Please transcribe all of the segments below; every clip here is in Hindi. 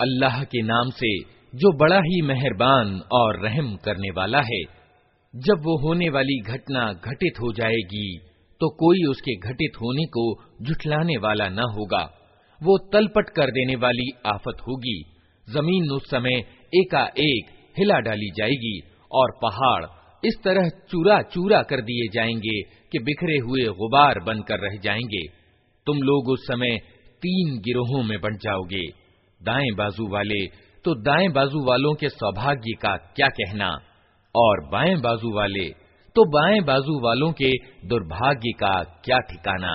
अल्लाह के नाम से जो बड़ा ही मेहरबान और रहम करने वाला है जब वो होने वाली घटना घटित हो जाएगी तो कोई उसके घटित होने को जुटलाने वाला न होगा वो तलपट कर देने वाली आफत होगी जमीन उस समय एकाएक हिला डाली जाएगी और पहाड़ इस तरह चूरा चूरा कर दिए जाएंगे कि बिखरे हुए गुबार बनकर रह जाएंगे तुम लोग उस समय तीन गिरोहों में बंट जाओगे दाएं बाजू वाले तो दाएं बाजू वालों के सौभाग्य का क्या कहना और बाएं बाजू वाले तो बाएं बाजू वालों के दुर्भाग्य का क्या ठिकाना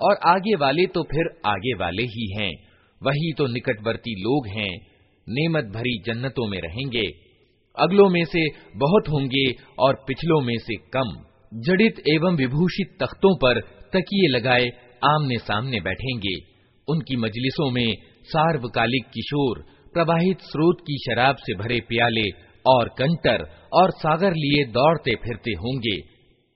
और आगे वाले तो फिर आगे वाले ही हैं वही तो निकटवर्ती लोग हैं नेमत भरी जन्नतों में रहेंगे अगलों में से बहुत होंगे और पिछलों में से कम। जड़ित एवं विभूषित तख्तों पर तकिए लगाए आमने सामने बैठेंगे। उनकी मजलिसों में सार्वकालिक किशोर, प्रवाहित स्रोत की शराब से भरे प्याले और कंटर और सागर लिए दौड़ते फिरते होंगे।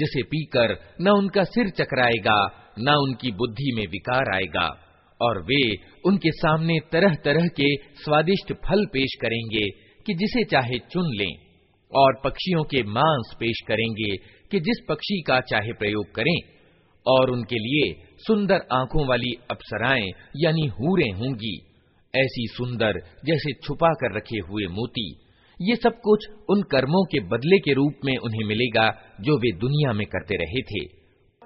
जिसे पीकर न उनका सिर चकराएगा न उनकी बुद्धि में विकार आएगा और वे उनके सामने तरह तरह के स्वादिष्ट फल पेश करेंगे कि जिसे चाहे चुन लें, और पक्षियों के मांस पेश करेंगे कि जिस पक्षी का चाहे प्रयोग करें, और उनके लिए सुंदर आँखों वाली अप्सराएँ, यानी हूरें होंगी। ऐसी सुंदर जैसे छुपा कर रखे हुए मोती, ये सब कुछ उन कर्मों के बदले के रूप में उन्हें मिलेगा जो वे दुनिया में करते रहे थे।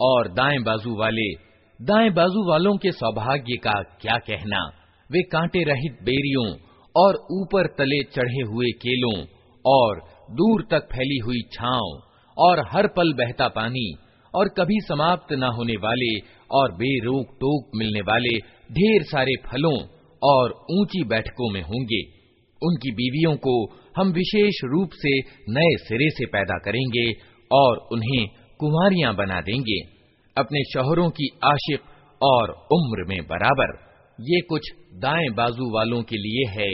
और दाएँ बाजू वाले, दाएँ बाजू वालों के सौभाग्य का क्या कहना? वे कांटे रहित बेरियों और ऊपर तले चढ़े हुए केलों और दूर तक फैली हुई छांव और हर पल बहता पानी और कभी समाप्त न होने वाले और बेरोक टोक मिलने वाले ढेर सारे फलों और ऊँची बैठकों में होंगे। उनकी बीवियों को हम विशेष रूप से नए सिरे से पैदा करेंगे और उन्हें कुमारियां बना देंगे अपने शोहरों की आशिक और उम्र में बराबर ये कुछ दाएं बाजू वालों के लिए है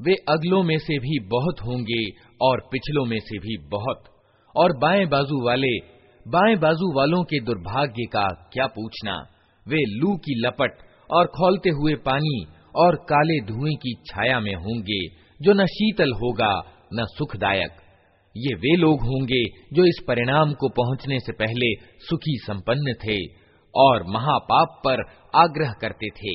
वे अगलों में से भी बहुत होंगे और पिछलों में से भी बहुत और बाएं बाजू वाले बाएं बाजू वालों के दुर्भाग्य का क्या पूछना वे लू की लपट और खोलते हुए पानी और काले धुएं की छाया में होंगे जो न शीतल होगा न सुखदायक ये वे लोग होंगे जो इस परिणाम को पहुंचने से पहले सुखी संपन्न थे और महापाप पर आग्रह करते थे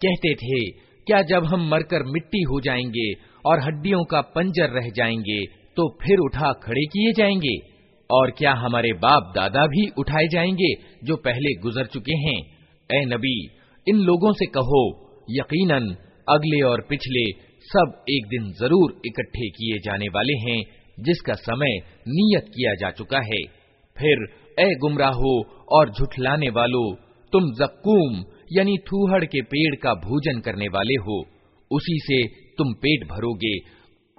कहते थे क्या जब हम मरकर मिट्टी हो जाएंगे और हड्डियों का पंजर रह जाएंगे तो फिर उठा खड़े किए जाएंगे और क्या हमारे बाप दादा भी उठाए जाएँगे जो पहले गुजर चुके हैं? ए नबी, इन लोगों से कहो, यकीनन अगले और पिछले सब एक दिन ज़रूर इकट्ठे किए जाने वाले हैं, जिसका समय नियत किया जा चुका है। फिर, ए गुमराहो और झुठलाने वालों, तुम जक्कूम, यानी थूहड़ के पेड़ का भोजन करने वाले हो, उसी से तुम पेट भरोगे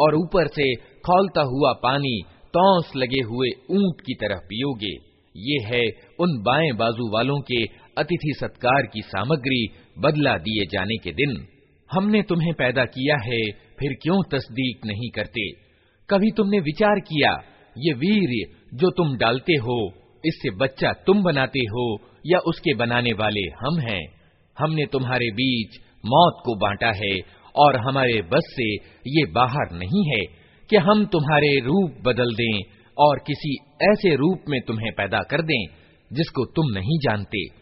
और ऊपर से खौलता हुआ पानी तौस लगे हुए ऊँट की तरह पियोगे। ये है उन बाएँ बाजू वालों के अतिथि सत्कार की सामग्री बदला दिए जाने के दिन। हमने तुम्हें पैदा किया है, फिर क्यों तस्दीक नहीं करते? कभी तुमने विचार किया, ये वीर जो तुम डालते हो, इससे बच्चा तुम बनाते हो या उसके बनाने वाले हम हैं? हमने तुम्हारे बीच मौत को बांटा है और हमारे बस से ये बाहर नहीं है कि हम तुम्हारे रूप बदल दें और किसी ऐसे रूप में तुम्हें पैदा कर दें जिसको तुम नहीं जानते।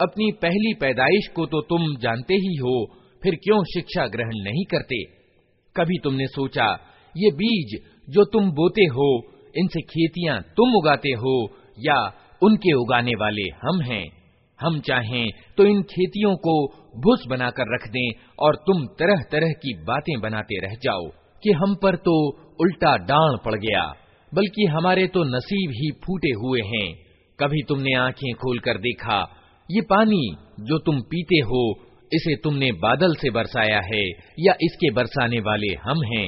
अपनी पहली पैदाइश को तो तुम जानते ही हो फिर क्यों शिक्षा ग्रहण नहीं करते कभी तुमने सोचा ये बीज जो तुम बोते हो इनसे खेतियां तुम उगाते हो या उनके उगाने वाले हम हैं हम चाहें तो इन खेतियों को भूस बनाकर रख दें और तुम तरह तरह की बातें बनाते रह जाओ कि हम पर तो उल्टा डांड पड़ गया, बल्कि हमारे तो नसीब ही फूटे हुए हैं। कभी तुमने आँखें खोलकर देखा, ये पानी जो तुम पीते हो, इसे तुमने बादल से बरसाया है या इसके बरसाने वाले हम हैं?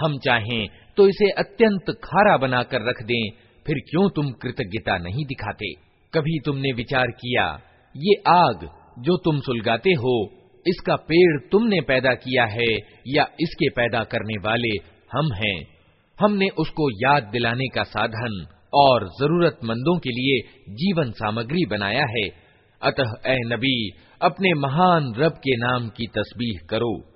हम चाहें तो इसे अत्यंत खारा बनाकर रख दें, फिर क्यों तुम कृतज्ञता नहीं दिखाते? कभी तुमने विचार किया, ये आग जो तुम सुलगाते हो, इसका पेड़ तुमने पैदा किया है, या इसके पैदा करने वाले हम हैं? हमने उसको याद दिलाने का साधन और जरूरतमंदों के लिए जीवन सामग्री बनाया है। अतः, ए नबी, अपने महान रब के नाम की तस्बीह करो।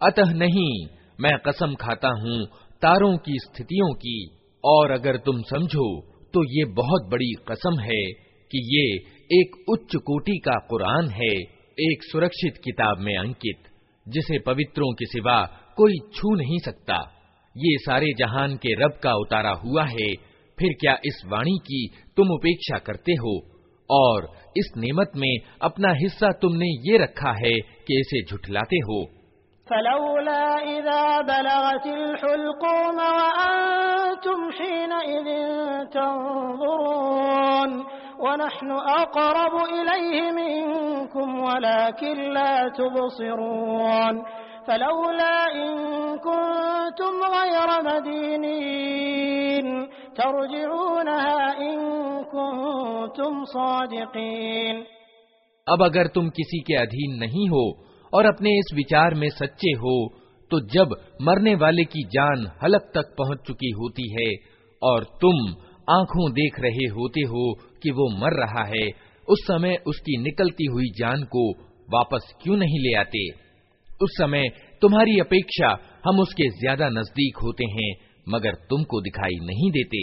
अतः नहीं मैं कसम खाता हूँ तारों की स्थितियों की और अगर तुम समझो तो ये बहुत बड़ी कसम है कि ये एक उच्च कोटि का कुरान है एक सुरक्षित किताब में अंकित जिसे पवित्रों के सिवा कोई छू नहीं सकता ये सारे जहान के रब का उतारा हुआ है, फिर क्या इस वाणी की तुम उपेक्षा करते हो? और इस नेमत में अपना हिस्सा तुमने ये रखा है कि इसे झुठलाते हो। फलौला इदा बलगतिल हुल्कूम वअंतुम हीनइज़ तंज़ुरून वनहनु अक़रबु इलैहि मिनकुम वलाकिन ला तुबसिरून। फलौला इन कुंतुम गैर मदीनीन तर्जिऊनहा इन कुंतुम सादिकीन अब अगर तुम किसी के अधीन नहीं हो और अपने इस विचार में सच्चे हो तो जब मरने वाले की जान हलक तक पहुँच चुकी होती है और तुम आँखों देख रहे होते हो कि वो मर रहा है, उस समय उसकी निकलती हुई जान को वापस क्यों नहीं ले आते? उस समय तुम्हारी अपेक्षा हम उसके ज्यादा नजदीक होते हैं मगर तुमको दिखाई नहीं देते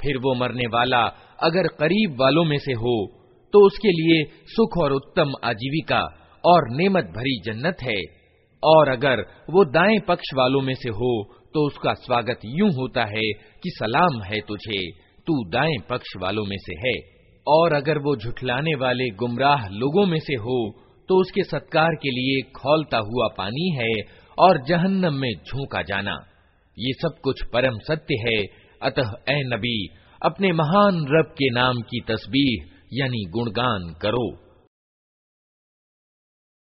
फिर वो मरने वाला अगर करीब वालों में से हो तो उसके लिए सुख और उत्तम आजीविका और नेमत भरी जन्नत है। और अगर वो दाएँ पक्ष वालों में से हो तो उसका स्वागत यूँ होता है कि सलाम है तुझे, तू दाएँ पक्ष वालों में से है। और अगर वो झुठलाने वाले गुमराह लोगों में से हो तो उसके सत्कार के लिए खोलता हुआ पानी है और जहन्नम में झोंका जाना। ये सब कुछ परम सत्य है। अतः, ए नबी, अपने महान रब के नाम की तस्बीह यानी गुणगान करो।